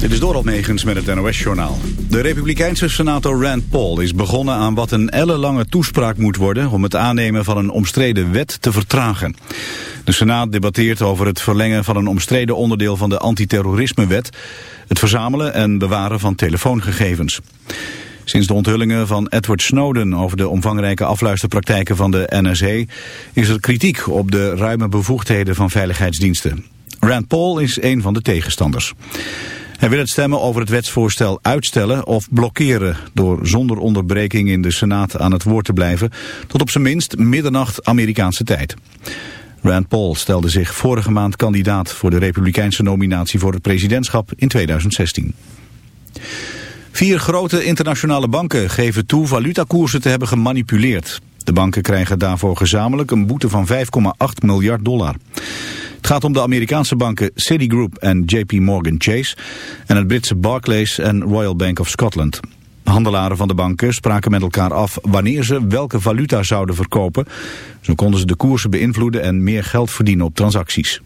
Dit is Doral Megens met het NOS-journaal. De republikeinse senator Rand Paul is begonnen aan wat een ellenlange toespraak moet worden... om het aannemen van een omstreden wet te vertragen. De Senaat debatteert over het verlengen van een omstreden onderdeel van de antiterrorismewet... het verzamelen en bewaren van telefoongegevens. Sinds de onthullingen van Edward Snowden over de omvangrijke afluisterpraktijken van de NSA... is er kritiek op de ruime bevoegdheden van veiligheidsdiensten. Rand Paul is een van de tegenstanders. Hij wil het stemmen over het wetsvoorstel uitstellen of blokkeren... door zonder onderbreking in de Senaat aan het woord te blijven... tot op zijn minst middernacht Amerikaanse tijd. Rand Paul stelde zich vorige maand kandidaat voor de republikeinse nominatie voor het presidentschap in 2016. Vier grote internationale banken geven toe valutakoersen te hebben gemanipuleerd. De banken krijgen daarvoor gezamenlijk een boete van 5,8 miljard dollar. Het gaat om de Amerikaanse banken Citigroup en JP Morgan Chase... en het Britse Barclays en Royal Bank of Scotland. Handelaren van de banken spraken met elkaar af wanneer ze welke valuta zouden verkopen. Zo konden ze de koersen beïnvloeden en meer geld verdienen op transacties.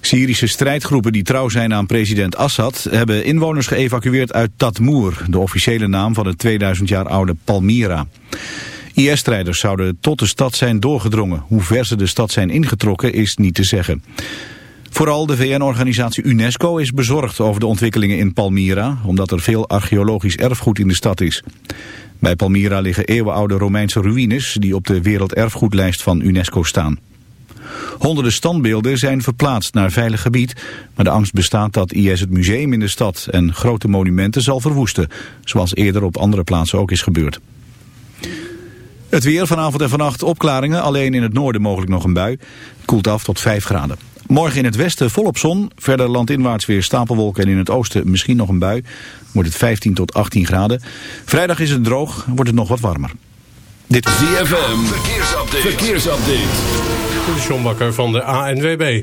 Syrische strijdgroepen die trouw zijn aan president Assad... hebben inwoners geëvacueerd uit Tatmoer, de officiële naam van het 2000 jaar oude Palmyra. IS-strijders zouden tot de stad zijn doorgedrongen. Hoe ver ze de stad zijn ingetrokken is niet te zeggen. Vooral de VN-organisatie UNESCO is bezorgd over de ontwikkelingen in Palmyra... omdat er veel archeologisch erfgoed in de stad is. Bij Palmyra liggen eeuwenoude Romeinse ruïnes... die op de werelderfgoedlijst van UNESCO staan. Honderden standbeelden zijn verplaatst naar veilig gebied... maar de angst bestaat dat IS het museum in de stad... en grote monumenten zal verwoesten... zoals eerder op andere plaatsen ook is gebeurd. Het weer vanavond en vannacht opklaringen, alleen in het noorden mogelijk nog een bui. Het koelt af tot 5 graden. Morgen in het westen volop zon, verder landinwaarts weer stapelwolken en in het oosten misschien nog een bui. Wordt het 15 tot 18 graden. Vrijdag is het droog, wordt het nog wat warmer. Dit is ZFM, verkeersupdate. verkeersupdate. De John Bakker van de ANWB.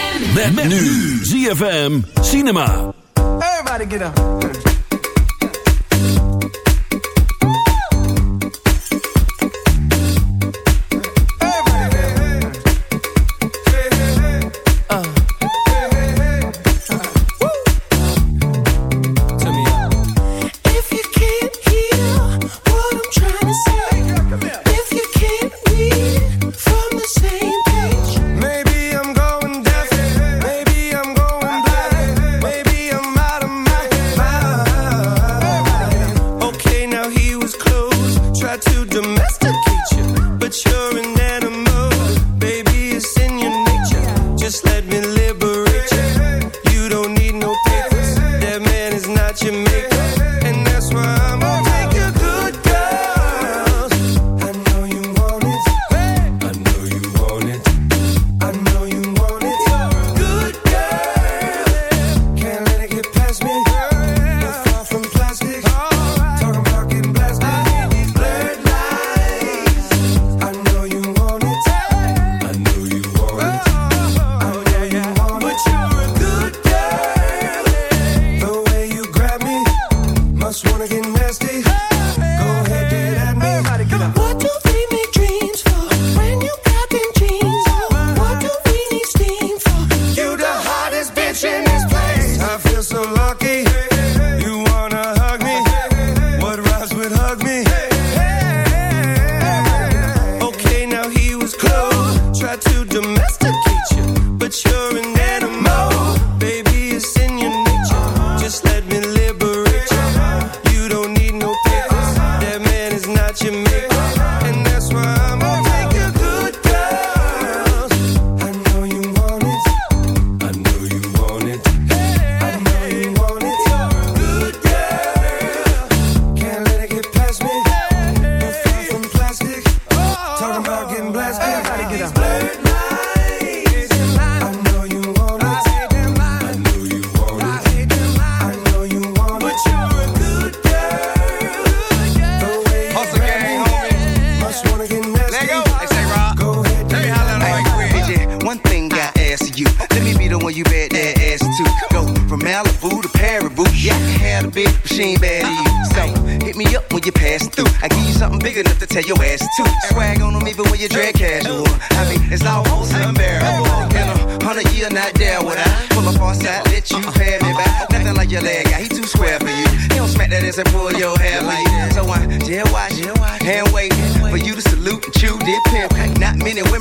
Met, met nu. ZFM Cinema. Everybody get up.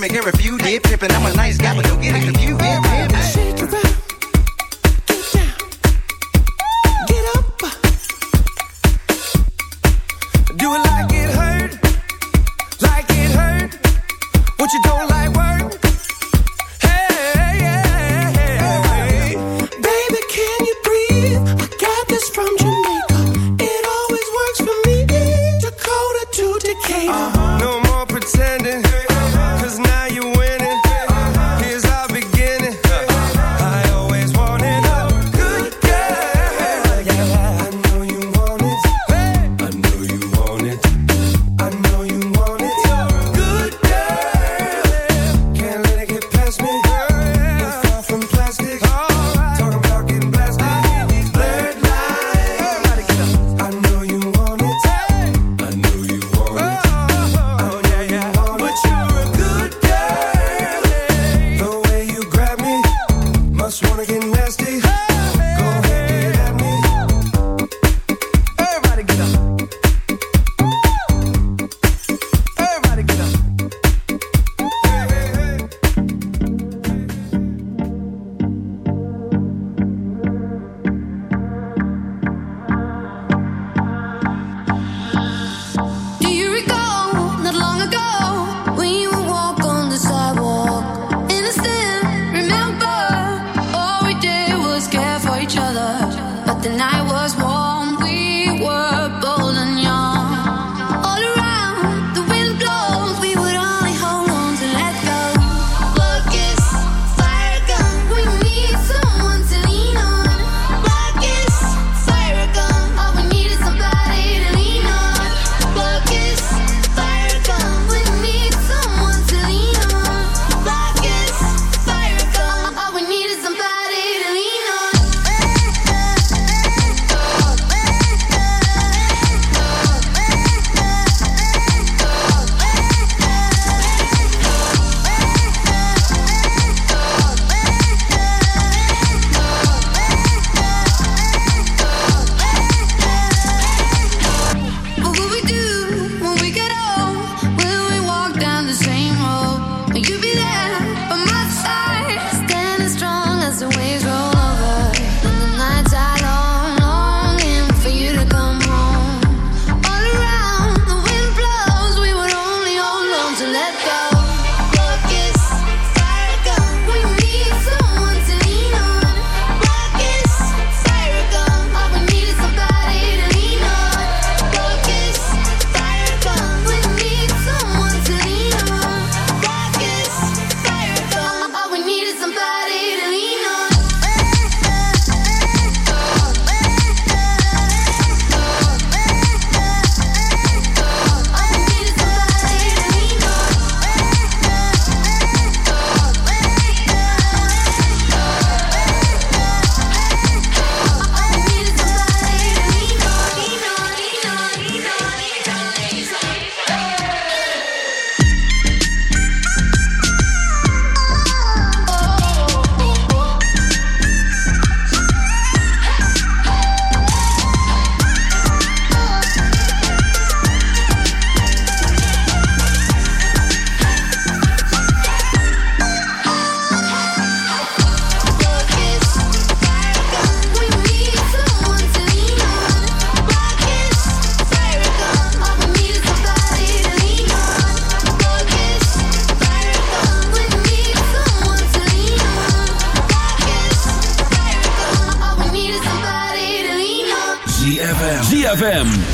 Let me get refuted. Pippin', I'm a nice guy, but don't get it confused. Shake it up. Do it like it hurt, like it hurt. What you don't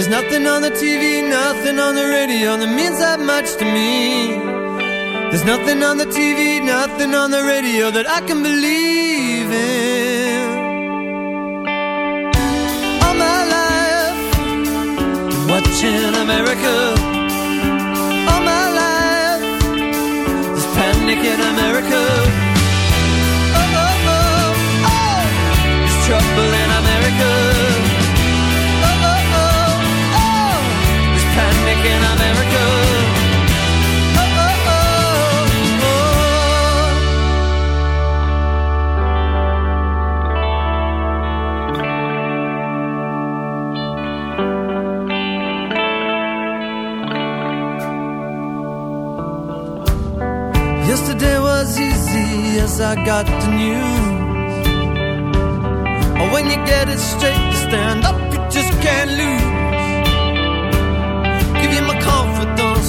There's nothing on the TV, nothing on the radio that means that much to me. There's nothing on the TV, nothing on the radio that I can believe in. All my life, watching America. All my life, there's panic in America. Yesterday was easy as I got the news. When you get it straight, you stand up, you just can't lose. Give you my confidence,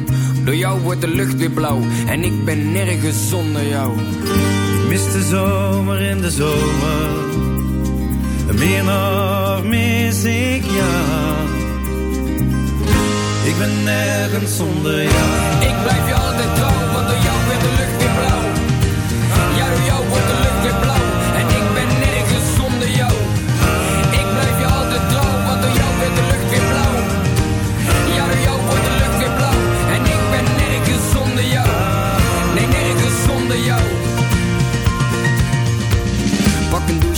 Door jou wordt de lucht weer blauw en ik ben nergens zonder jou. Ik mis de zomer in de zomer. Meer nog mis ik jou. Ik ben nergens zonder jou. Ik blijf je altijd trouw,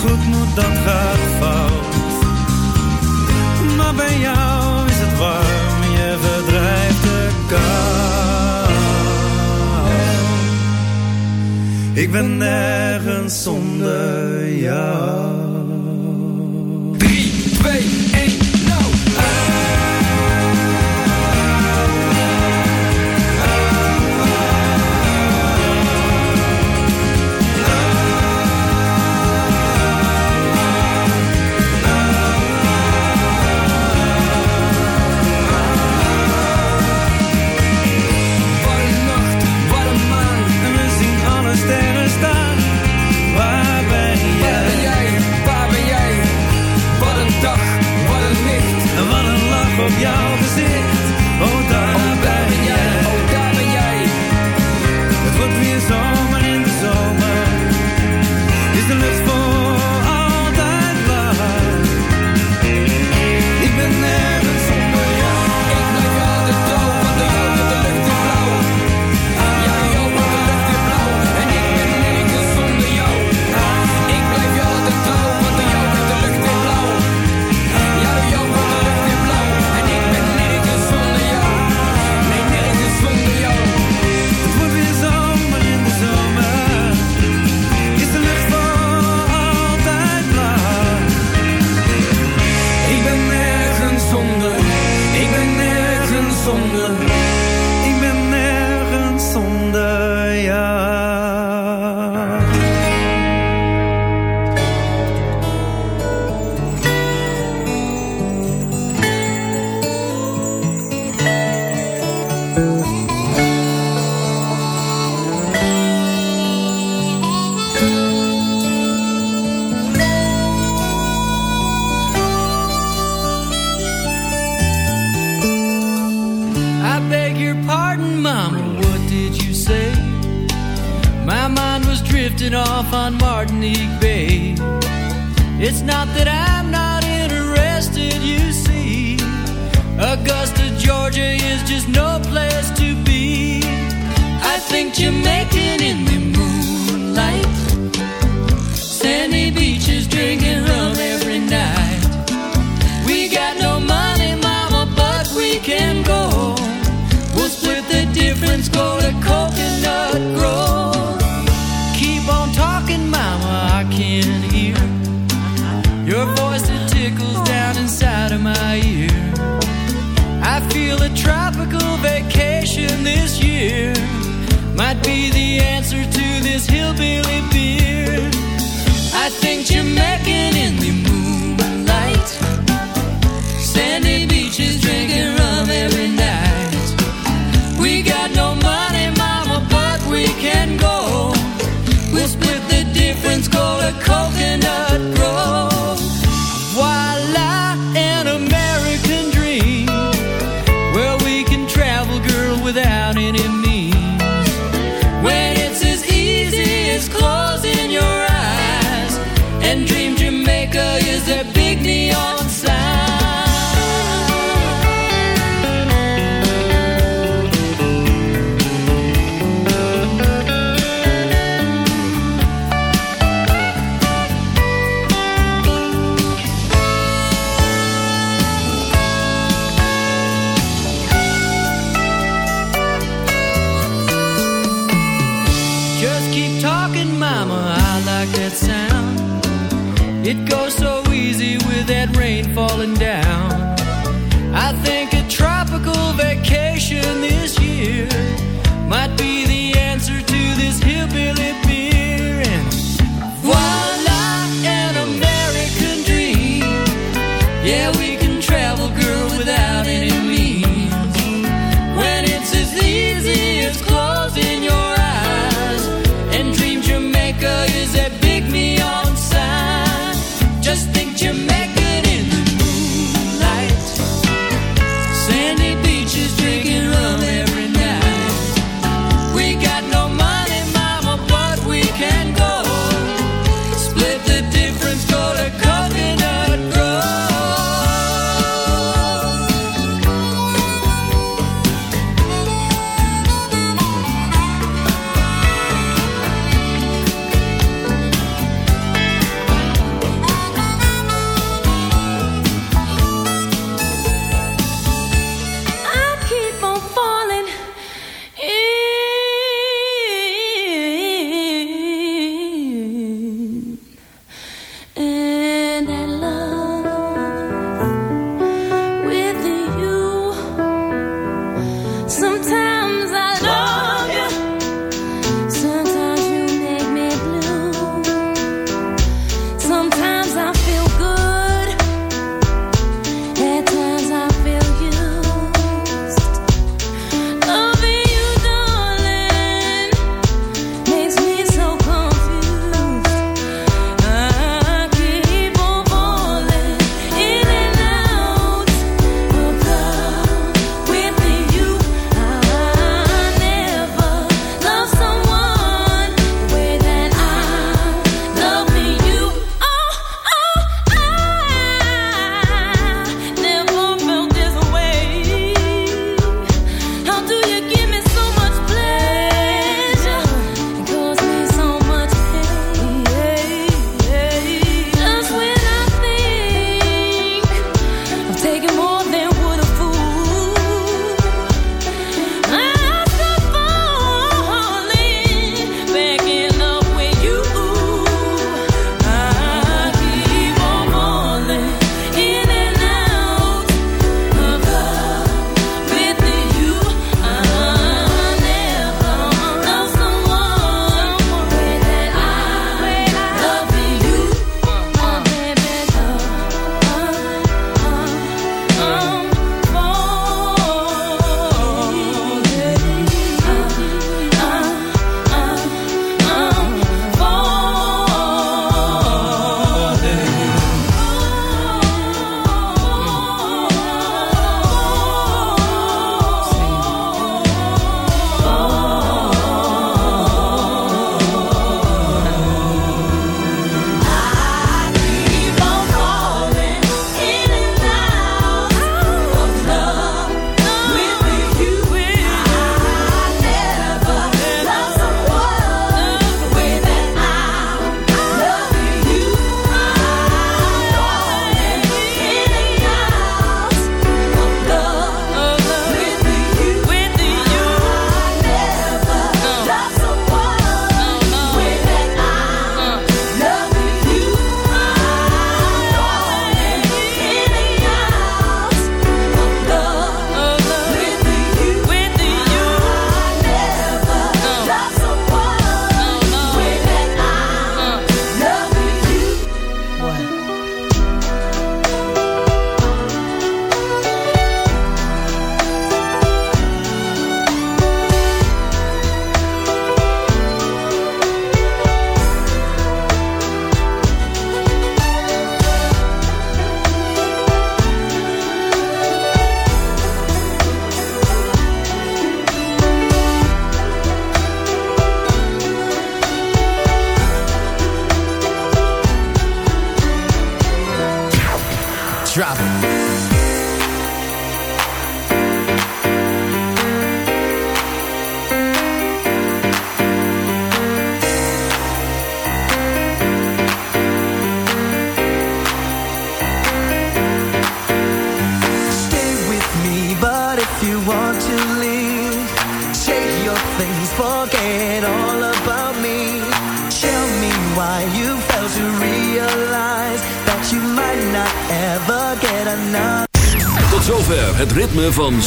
goed moet, dat gaat fout. Maar bij jou is het warm. Je verdrijft de kou. Ik ben nergens zonder jou.